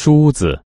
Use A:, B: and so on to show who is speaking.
A: 梳子。